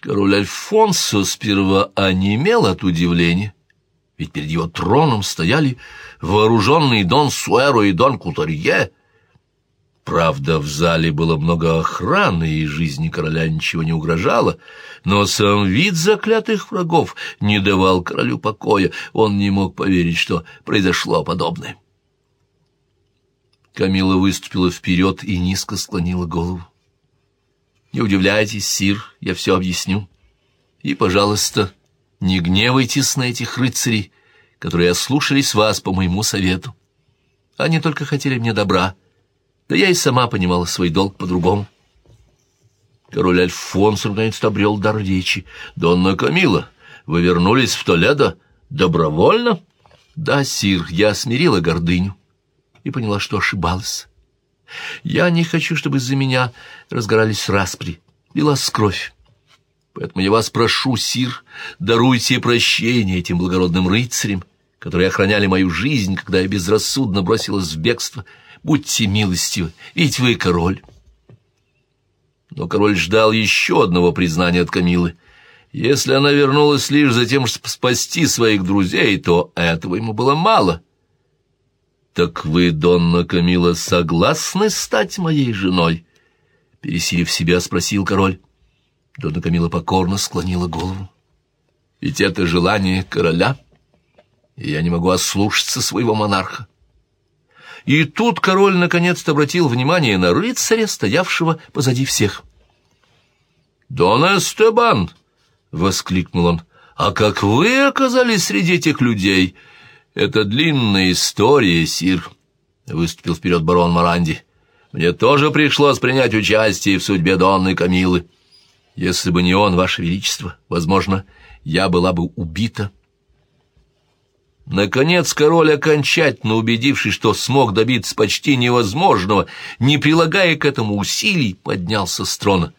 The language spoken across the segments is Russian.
Король Альфонсо сперва онемел от удивления, ведь перед его троном стояли вооруженные Дон Суэро и Дон Кутарье. Правда, в зале было много охраны, и жизни короля ничего не угрожало, но сам вид заклятых врагов не давал королю покоя, он не мог поверить, что произошло подобное. Камила выступила вперед и низко склонила голову. «Не удивляйтесь, сир, я все объясню. И, пожалуйста, не гневайтесь на этих рыцарей, которые ослушались вас по моему совету. Они только хотели мне добра, да я и сама понимала свой долг по-другому». Король Альфонс наконец-то обрел дар речи. «Донна Камила, вы вернулись в Толедо добровольно?» «Да, сир, я смирила гордыню и поняла, что ошибалась. Я не хочу, чтобы из-за меня разгорались распри, лилась кровь. Поэтому я вас прошу, сир, даруйте прощение этим благородным рыцарям, которые охраняли мою жизнь, когда я безрассудно бросилась в бегство. Будьте милостивы, ведь вы король. Но король ждал еще одного признания от Камилы. Если она вернулась лишь за тем, чтобы спасти своих друзей, то этого ему было мало — «Так вы, Донна Камила, согласны стать моей женой?» Пересилив себя, спросил король. Донна Камила покорно склонила голову. «Ведь это желание короля, и я не могу ослушаться своего монарха». И тут король наконец-то обратил внимание на рыцаря, стоявшего позади всех. «Дон Эстебан!» — воскликнул он. «А как вы оказались среди этих людей?» «Это длинная история, сир», — выступил вперед барон Маранди. «Мне тоже пришлось принять участие в судьбе Донны Камилы. Если бы не он, ваше величество, возможно, я была бы убита». Наконец король, окончательно убедившись, что смог добиться почти невозможного, не прилагая к этому усилий, поднялся с трона.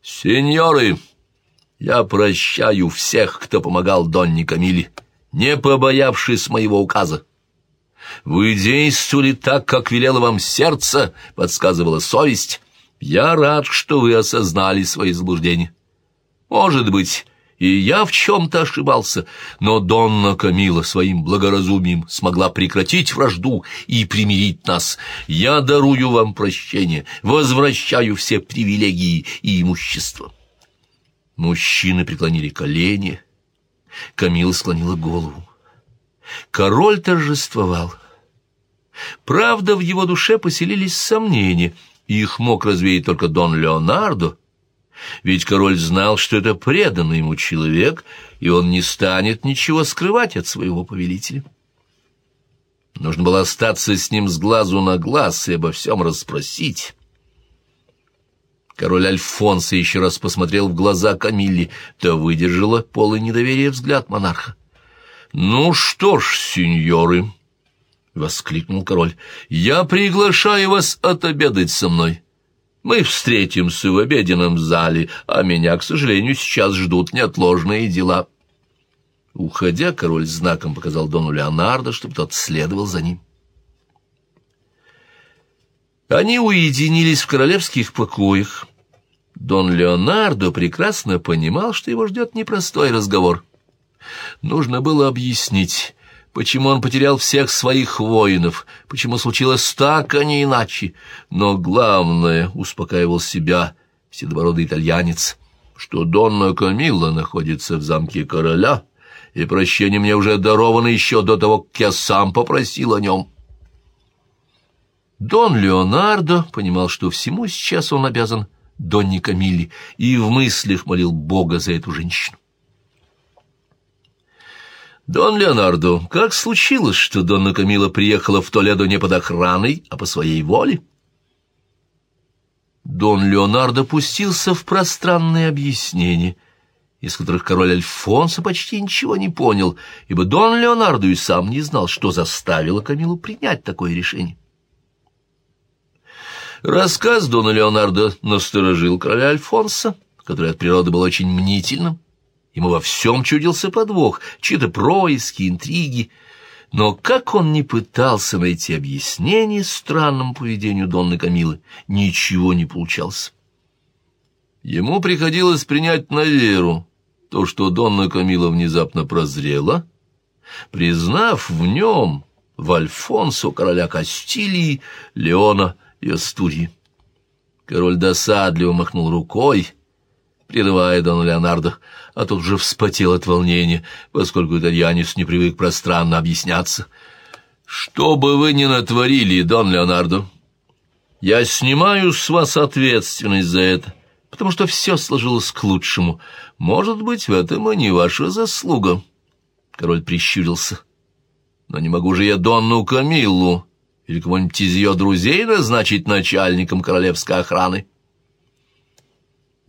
«Сеньоры, я прощаю всех, кто помогал Донне Камиле» не побоявшись моего указа. Вы действовали так, как велело вам сердце, подсказывала совесть. Я рад, что вы осознали свои заблуждения. Может быть, и я в чем-то ошибался, но Донна Камила своим благоразумием смогла прекратить вражду и примирить нас. Я дарую вам прощение, возвращаю все привилегии и имущество. Мужчины преклонили колени, Камила склонила голову. Король торжествовал. Правда, в его душе поселились сомнения, их мог развеять только Дон Леонардо, ведь король знал, что это преданный ему человек, и он не станет ничего скрывать от своего повелителя. Нужно было остаться с ним с глазу на глаз и обо всем расспросить. Король Альфонсо еще раз посмотрел в глаза Камилле, то выдержала полный недоверия взгляд монарха. «Ну что ж, сеньоры!» — воскликнул король. «Я приглашаю вас отобедать со мной. Мы встретимся в обеденном зале, а меня, к сожалению, сейчас ждут неотложные дела». Уходя, король знаком показал Дону Леонардо, чтобы тот следовал за ним. Они уединились в королевских покоях. Дон Леонардо прекрасно понимал, что его ждет непростой разговор. Нужно было объяснить, почему он потерял всех своих воинов, почему случилось так, а не иначе. Но главное, успокаивал себя седобородый итальянец, что Донна Камилла находится в замке короля, и прощение мне уже даровано еще до того, как я сам попросил о нем. Дон Леонардо понимал, что всему сейчас он обязан Донне Камилле, и в мыслях молил Бога за эту женщину. «Дон Леонардо, как случилось, что Донна Камила приехала в Толедо не под охраной, а по своей воле?» Дон Леонардо пустился в пространные объяснения, из которых король Альфонсо почти ничего не понял, ибо Дон Леонардо и сам не знал, что заставило Камилу принять такое решение. Рассказ Дона Леонардо насторожил короля Альфонса, который от природы был очень мнительным. Ему во всем чудился подвох, чьи-то происки, интриги. Но как он не пытался найти объяснение странному поведению Донны Камилы, ничего не получалось. Ему приходилось принять на веру то, что Донна Камила внезапно прозрела, признав в нем, в Альфонсо, короля Кастилии, Леона и Астурии. Король досадливо махнул рукой, прерывая Дона Леонардо, а тот же вспотел от волнения, поскольку итальянец не привык пространно объясняться. «Что бы вы ни натворили, Дон Леонардо, я снимаю с вас ответственность за это, потому что все сложилось к лучшему. Может быть, в этом и не ваша заслуга». Король прищурился. «Но не могу же я Донну Камиллу или кого-нибудь из ее друзей назначить начальником королевской охраны?»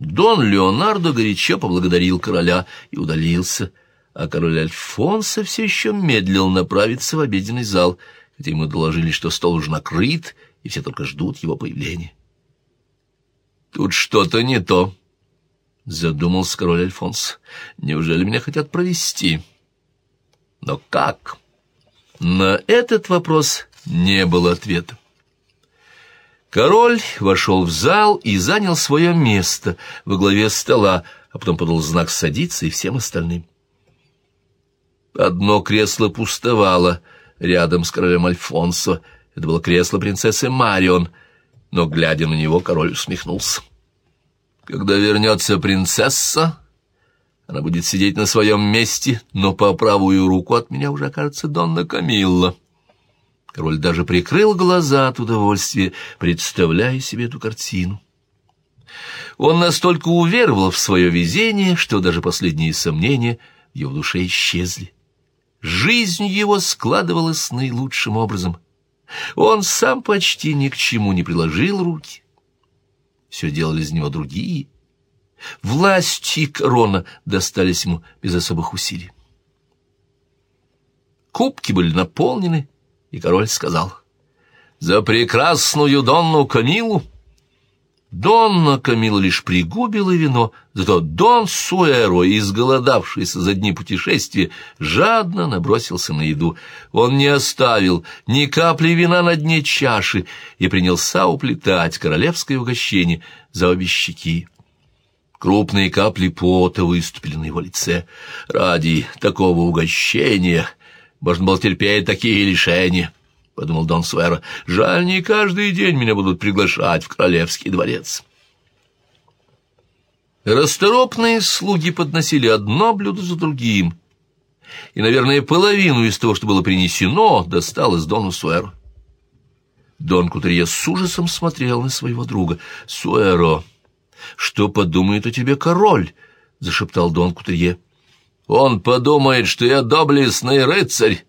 Дон Леонардо горячо поблагодарил короля и удалился, а король Альфонсо все еще медлил направиться в обеденный зал, где ему доложили, что стол уже накрыт, и все только ждут его появления. «Тут что-то не то», — задумался король Альфонс. «Неужели меня хотят провести?» «Но как?» На этот вопрос не было ответа. Король вошел в зал и занял свое место во главе стола, а потом подал знак садиться и всем остальным. Одно кресло пустовало рядом с королем Альфонсо. Это было кресло принцессы Марион, но, глядя на него, король усмехнулся. Когда вернется принцесса, она будет сидеть на своем месте, но по правую руку от меня уже окажется Донна Камилла. Король даже прикрыл глаза от удовольствия, представляя себе эту картину. Он настолько уверовал в свое везение, что даже последние сомнения в его душе исчезли. Жизнь его складывалась наилучшим образом. Он сам почти ни к чему не приложил руки. Все делали из него другие. Власть и корона достались ему без особых усилий. Кубки были наполнены, и король сказал, «За прекрасную Донну Камилу!» Донна Камила лишь пригубила вино, зато Дон Суэро, изголодавшийся за дни путешествия, жадно набросился на еду. Он не оставил ни капли вина на дне чаши и принялся уплетать королевское угощение за обе щеки. Крупные капли пота выступили на его лице. Ради такого угощения можно было терпеть такие лишения, — подумал Дон Суэро. Жаль, не каждый день меня будут приглашать в королевский дворец. Расторопные слуги подносили одно блюдо за другим, и, наверное, половину из того, что было принесено, досталось Дону Суэро. Дон Кутерье с ужасом смотрел на своего друга. «Суэро!» «Что подумает о тебе король?» — зашептал Дон Кутерье. «Он подумает, что я доблестный рыцарь,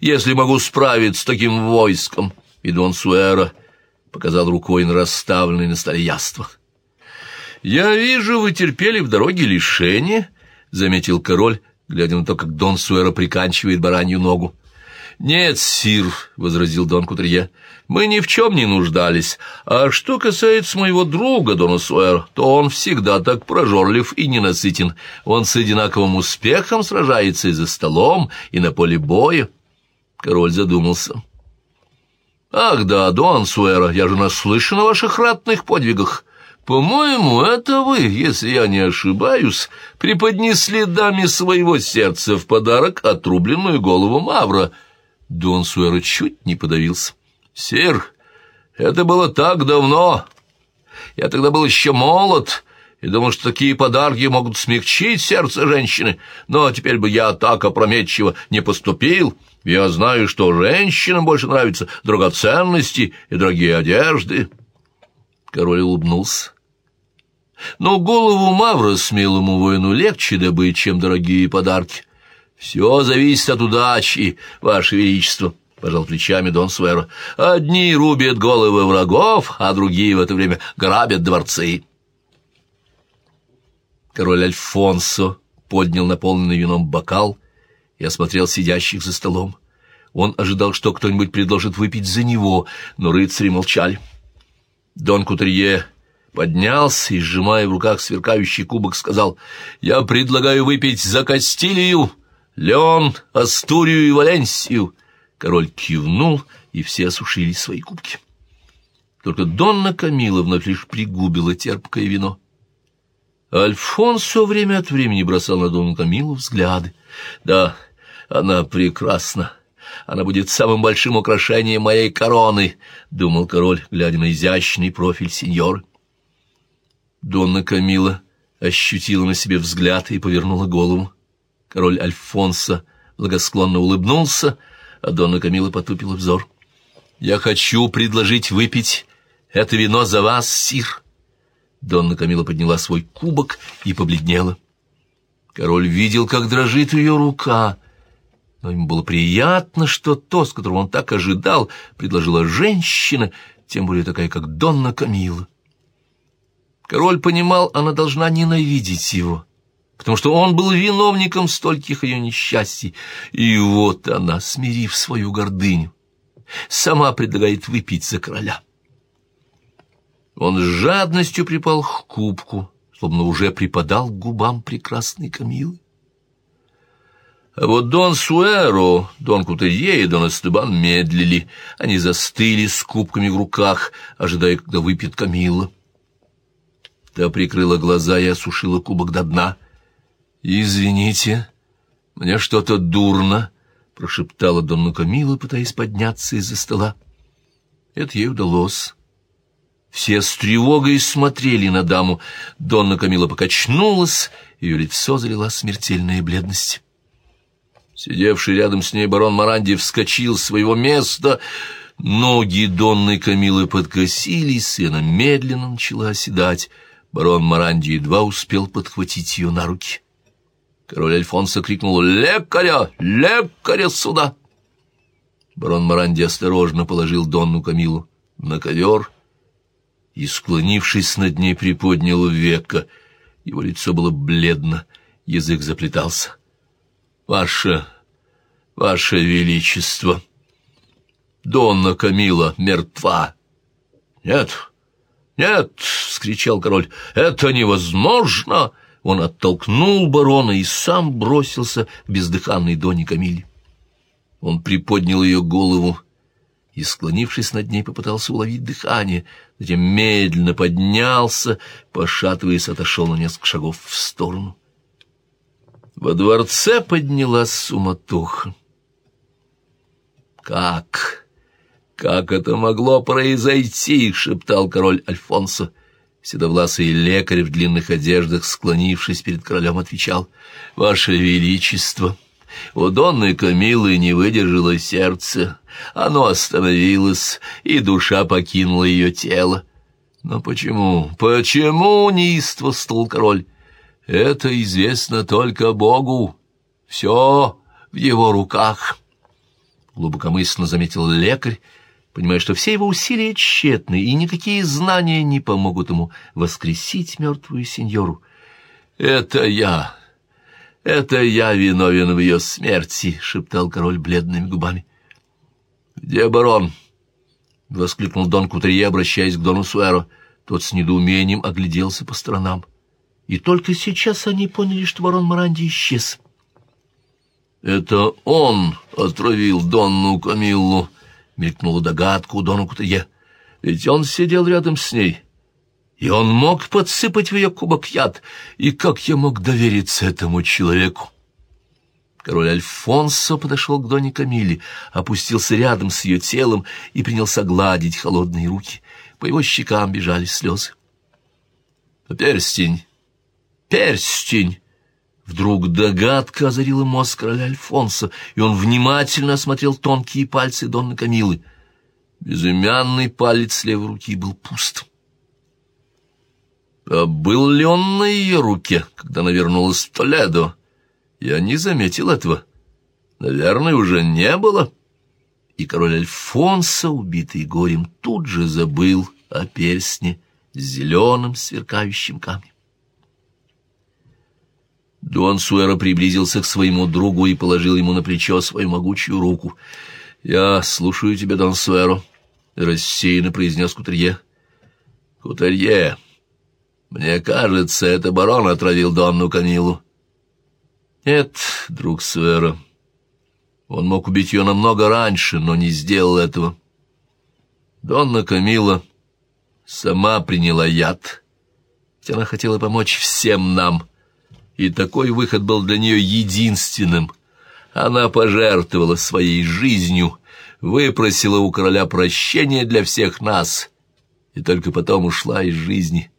если могу справиться с таким войском». И Дон Суэра показал рукой на расставленные на столе яства. «Я вижу, вы терпели в дороге лишения», — заметил король, глядя на то, как Дон Суэра приканчивает баранью ногу. «Нет, сир», — возразил Дон Кутрие, — «мы ни в чем не нуждались. А что касается моего друга, Дона Суэр, то он всегда так прожорлив и ненасытен. Он с одинаковым успехом сражается и за столом, и на поле боя». Король задумался. «Ах да, Дон Суэра, я же наслышан о ваших ратных подвигах. По-моему, это вы, если я не ошибаюсь, преподнесли даме своего сердца в подарок отрубленную голову Мавра». Дон Суэро чуть не подавился. «Сир, это было так давно. Я тогда был еще молод» и думал, что такие подарки могут смягчить сердце женщины, но теперь бы я так опрометчиво не поступил. Я знаю, что женщинам больше нравятся драгоценности и дорогие одежды. Король улыбнулся. Но голову Мавра смелому воину легче добыть, чем дорогие подарки. «Все зависит от удачи, Ваше Величество», — пожал плечами Дон Суэро. «Одни рубят головы врагов, а другие в это время грабят дворцы». Король Альфонсо поднял наполненный вином бокал и осмотрел сидящих за столом. Он ожидал, что кто-нибудь предложит выпить за него, но рыцари молчали. Дон Кутерье поднялся и, сжимая в руках сверкающий кубок, сказал, «Я предлагаю выпить за Кастилию!» Леон, Астурию и Валенсию!» Король кивнул, и все осушили свои кубки. Только Донна Камила вновь лишь пригубила терпкое вино. Альфонсо время от времени бросал на Донну Камилу взгляды. Да, она прекрасна. Она будет самым большим украшением моей короны, — думал король, глядя на изящный профиль сеньоры. Донна Камила ощутила на себе взгляд и повернула голову. Король Альфонсо благосклонно улыбнулся, а Донна Камила потупила взор. «Я хочу предложить выпить это вино за вас, сир!» Донна Камила подняла свой кубок и побледнела. Король видел, как дрожит ее рука, но ему было приятно, что то, с которого он так ожидал, предложила женщина, тем более такая, как Донна Камила. Король понимал, она должна ненавидеть его, потому что он был виновником стольких ее несчастий, и вот она, смирив свою гордыню, сама предлагает выпить за короля. Он с жадностью припал к кубку, словно уже припадал к губам прекрасной Камилы. А вот Дон Суэро, Дон Кутерье и Дон Эстебан медлили. Они застыли с кубками в руках, ожидая, когда выпьет Камила. Та прикрыла глаза и осушила кубок до дна. «Извините, мне что-то дурно», — прошептала Донна Камила, пытаясь подняться из-за стола. Это ей удалось. Все с тревогой смотрели на даму. Донна Камила покачнулась, ее лицо залила смертельная бледность. Сидевший рядом с ней барон Маранди вскочил с своего места. Ноги Донны Камилы подкосились, и она медленно начала оседать. Барон Маранди едва успел подхватить ее на руки. Король Альфонсо крикнул «Лекаря! Лекаря сюда!» Барон Маранди осторожно положил Донну Камилу на ковер и, склонившись над ней, приподнял века. Его лицо было бледно, язык заплетался. «Ваше, ваше величество, Донна Камила мертва!» «Нет, нет!» — вскричал король. «Это невозможно!» Он оттолкнул барона и сам бросился к бездыханной Доне Камиле. Он приподнял ее голову и, склонившись над ней, попытался уловить дыхание, затем медленно поднялся, пошатываясь, отошел на несколько шагов в сторону. Во дворце поднялась суматоха. «Как? Как это могло произойти?» — шептал король Альфонсо. Седовласый лекарь в длинных одеждах, склонившись перед королем, отвечал, «Ваше Величество!» У Донны Камилы не выдержало сердце, оно остановилось, и душа покинула ее тело. Но почему, почему неистовствовал король? Это известно только Богу. Все в его руках. Глубокомысленно заметил лекарь, понимая, что все его усилия тщетны, и никакие знания не помогут ему воскресить мертвую сеньору. «Это я, это я виновен в ее смерти», — шептал король бледными губами. «Где барон?» — воскликнул Дон Кутерье, обращаясь к Дону Суэро. Тот с недоумением огляделся по сторонам. И только сейчас они поняли, что барон Маранди исчез. «Это он отравил Донну Камиллу», — мелькнула догадка у Дона Кутерье. «Ведь он сидел рядом с ней». И он мог подсыпать в ее кубок яд. И как я мог довериться этому человеку? Король Альфонсо подошел к Доне Камиле, опустился рядом с ее телом и принялся гладить холодные руки. По его щекам бежали слезы. «Перстень! Перстень!» Вдруг догадка озарила мозг короля Альфонса, и он внимательно осмотрел тонкие пальцы Донны Камилы. Безымянный палец левой руки был пуст. А был ли он на ее руке, когда она вернулась в Толедо? Я не заметил этого. Наверное, уже не было. И король Альфонсо, убитый горем, тут же забыл о перстне с зеленым сверкающим камнем. Дон Суэро приблизился к своему другу и положил ему на плечо свою могучую руку. «Я слушаю тебя, Дон Суэро», — рассеянно произнес Кутерье. «Кутерье, мне кажется, это барон отравил Донну Камилу. Нет, друг Суэра, он мог убить ее намного раньше, но не сделал этого. Донна Камила сама приняла яд, Ведь она хотела помочь всем нам, и такой выход был для нее единственным. Она пожертвовала своей жизнью, выпросила у короля прощения для всех нас, и только потом ушла из жизни.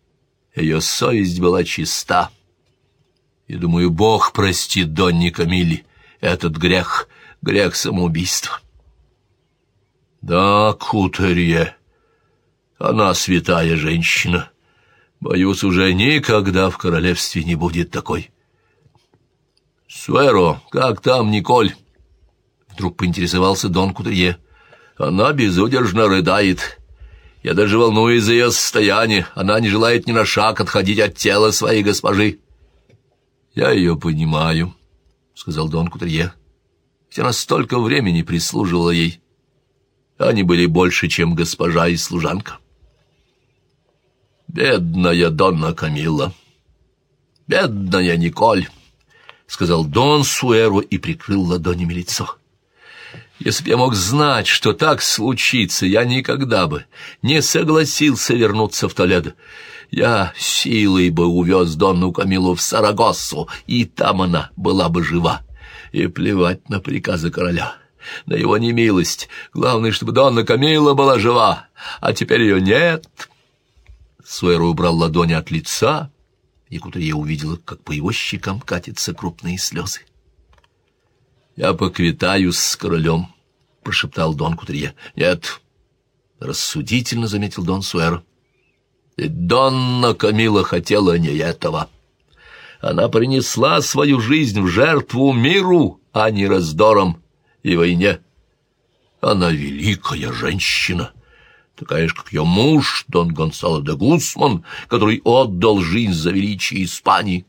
Ее совесть была чиста. И, думаю, Бог простит Донни Камилли этот грех, грех самоубийства. Да, Кутерье, она святая женщина. Боюсь, уже никогда в королевстве не будет такой. Суэро, как там Николь? Вдруг поинтересовался Дон Кутерье. Она безудержно рыдает. Я даже волнуюсь за ее состояние. Она не желает ни на шаг отходить от тела своей госпожи. Я ее понимаю, сказал Дон Кутерье. Ведь она столько времени прислуживала ей. Они были больше, чем госпожа и служанка. «Бедная Донна Камилла! Бедная Николь!» — сказал Дон Суэро и прикрыл ладонями лицо. «Если б я мог знать, что так случится, я никогда бы не согласился вернуться в Толедо. Я силой бы увез Донну Камилу в Сарагоссу, и там она была бы жива. И плевать на приказы короля» на его немилость. Главное, чтобы Донна Камила была жива, а теперь ее нет. Суэра убрал ладони от лица, и Кутрия увидела, как по его щекам катятся крупные слезы. «Я поквитаюсь с королем», — прошептал Дон Кутрия. «Нет», — рассудительно заметил Дон Суэра. «Ведь Донна Камила хотела не этого. Она принесла свою жизнь в жертву миру, а не раздором и войне. Она великая женщина» такая же, как ее муж, Дон Гонсало де Гусман, который отдал жизнь за величие Испании.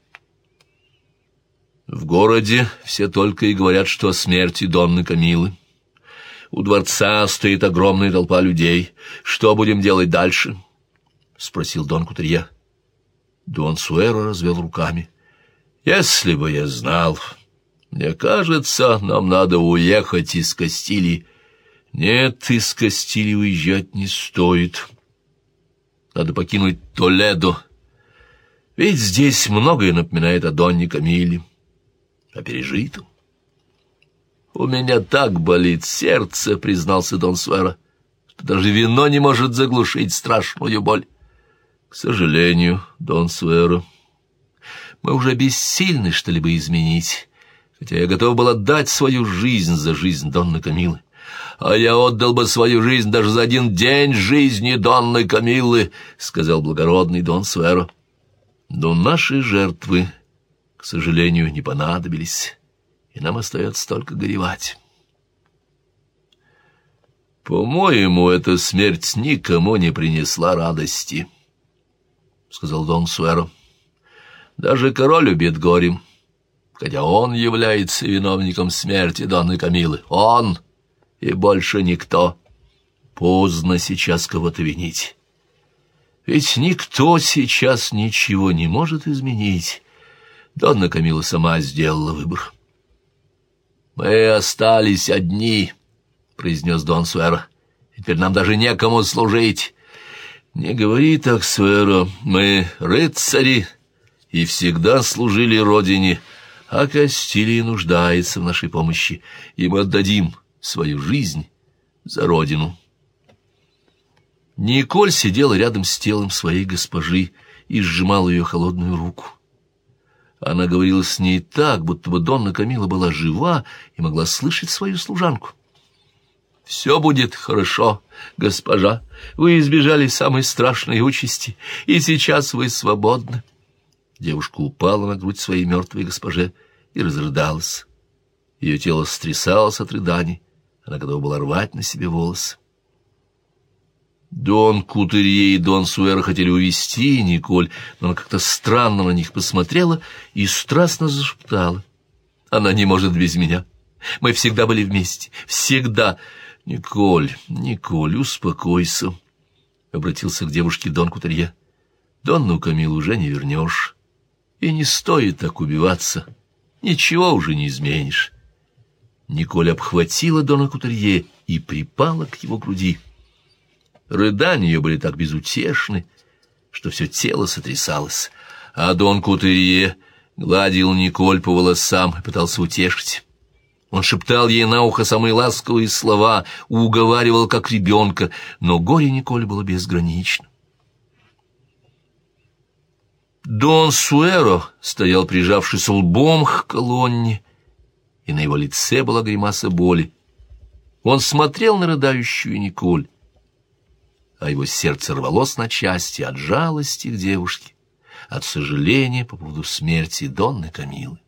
В городе все только и говорят, что о смерти Донны Камилы. У дворца стоит огромная толпа людей. Что будем делать дальше? — спросил Дон Кутерье. Дон Суэро развел руками. — Если бы я знал... Мне кажется, нам надо уехать из Кастилии. Нет, из Кастилии уезжать не стоит. Надо покинуть Толедо. Ведь здесь многое напоминает о Донне Камиле, о пережитом. «У меня так болит сердце», — признался Дон Суэра, «что даже вино не может заглушить страшную боль». «К сожалению, Дон Суэра, мы уже бессильны что-либо изменить, хотя я готов был отдать свою жизнь за жизнь Донны Камилы а я отдал бы свою жизнь даже за один день жизни Донны Камиллы, — сказал благородный Дон Суэро. Но наши жертвы, к сожалению, не понадобились, и нам остается только горевать. «По-моему, эта смерть никому не принесла радости», — сказал Дон Суэро. «Даже король убит горем, хотя он является виновником смерти Донны Камилы. Он...» и больше никто. Поздно сейчас кого-то винить. Ведь никто сейчас ничего не может изменить. Донна Камила сама сделала выбор. «Мы остались одни», — произнес Дон Суэро. «Теперь нам даже некому служить». «Не говори так, Суэро, мы рыцари и всегда служили Родине, а Кастилия нуждается в нашей помощи, и мы отдадим свою жизнь за родину. Николь сидела рядом с телом своей госпожи и сжимала ее холодную руку. Она говорила с ней так, будто бы Донна Камила была жива и могла слышать свою служанку. «Все будет хорошо, госпожа. Вы избежали самой страшной участи, и сейчас вы свободны». Девушка упала на грудь своей мертвой госпоже и разрыдалась. Ее тело стрясалось от рыданий, она готова была рвать на себе волосы. Дон Кутерье и Дон Суэр хотели увести Николь, но она как-то странно на них посмотрела и страстно зашептала. «Она не может без меня. Мы всегда были вместе. Всегда. Николь, Николь, успокойся», — обратился к девушке Дон Кутерье. «Донну Камилу уже не вернешь. И не стоит так убиваться. Ничего уже не изменишь. Николь обхватила Дона Кутерье и припала к его груди. Рыдания ее были так безутешны, что все тело сотрясалось, а Дон Кутерье гладил Николь по волосам и пытался утешить. Он шептал ей на ухо самые ласковые слова, уговаривал как ребенка, но горе Николь было безгранично. Дон Суэро стоял, прижавшись лбом к колонне, и на его лице была гримаса боли. Он смотрел на рыдающую Николь, а его сердце рвалось на части от жалости к девушке, от сожаления по поводу смерти Донны Камилы.